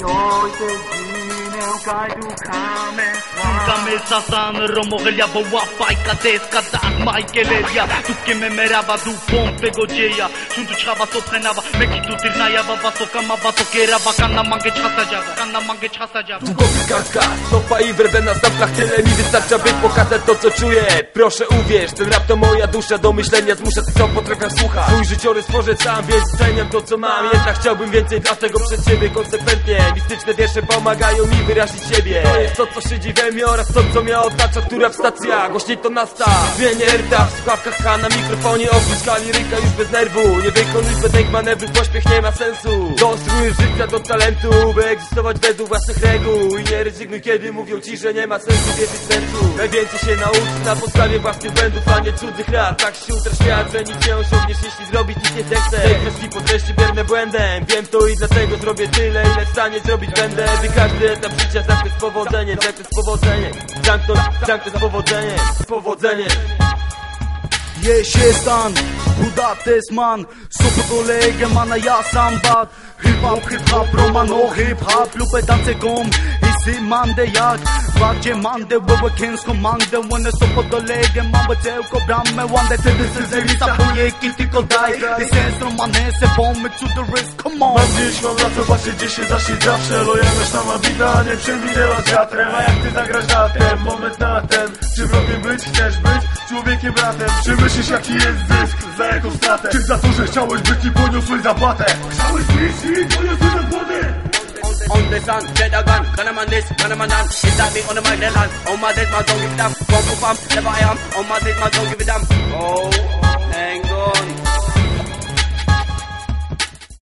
有些急 u kaj du kame Ka me sasan, romogelja bo wafaj Ka des, ka das, ma i kelerja Tu ke me merava, du pompe gogjeja Shun tu qava so prenava Me ki tu tirnaja, baba so kama bato kerava Kana mange qasa java, kana mange qasa java Długopisz kartka, stopa i werbena na samplach Tyle mi wystarcza, by pokazać to co czuję. Proszę uwierz, ten rap to moja dusza Do myślenia zmusza tych co potrafię słuchać. Swój życiorys tworzę sam, więc ceniam to co mam. Jednak chciałbym więcej, dlatego przed siebie konsekwentnie. Mistyczne wiersze pomagają mi wyrazić siebie. To jest to co siedzi we mnie oraz to co mnie otacza Która w stacja, głośniej to nastaw Zmienię erta w słuchawkach H na mikrofonie Oprócz liryka już bez nerwu. Nie wykonuj zbędnych manewrów, pośpiech nie ma sensu. Konstruuj życia do talentu By egzystować według własnych reguł. I nie rezygnuj kiedy mówią ci, że nie ma sensu wierzyć sercu. Najwięcej się nauczyć na podstawie własnych błędów A nie cudzych rad. Tak się utra świat, że nic nie osiągniesz Jeśli zrobić nic nie zechcesz Tej kwestii po treści bierne błędem. Wiem to i dlatego zrobię tyle Ile w stanie zrobić będę By każdy etap życia zamknąć z powodzeniem Zamknąć z powodzeniem Zamknąć, zamknąć z powodzeniem Z powodzeniem Jesh jestan, budates man Super kolege mana ja sambat Hip hop, hip hop, roman och hip hop Lupe danse gom, isi mande jak Vakje mande, wewe kens komande Wanna sopo kolege, man betev ko bramme Wande till this is a risa puje kinti ko daj This is romane se bomb to the wrist, come on. Mam dziś, mam na co patrzeć, gdzie się zaszli zawsze Lojalność tam wita, nie przewinęła z wiatrem. A jak ty zagrasz na ten, moment na ten. Czy wrogiem być, chcesz być człowiekiem bratem? Czy myślisz jaki jest zysk, za jaką stratę? Czy za to, że chciałeś być i poniosłeś zapłatę? Chciałeś być i poniosłeś on the sun, a gun, gun a man this, gun a man that. Is that me on the mic, then land. On my dead, man, don't give a damn. For fam, never I am. On my dead, man, don't give a damn. Oh.